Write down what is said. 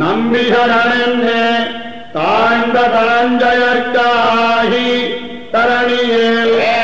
नम्बिणे कान्त काञ्जयर्चाहि करणीये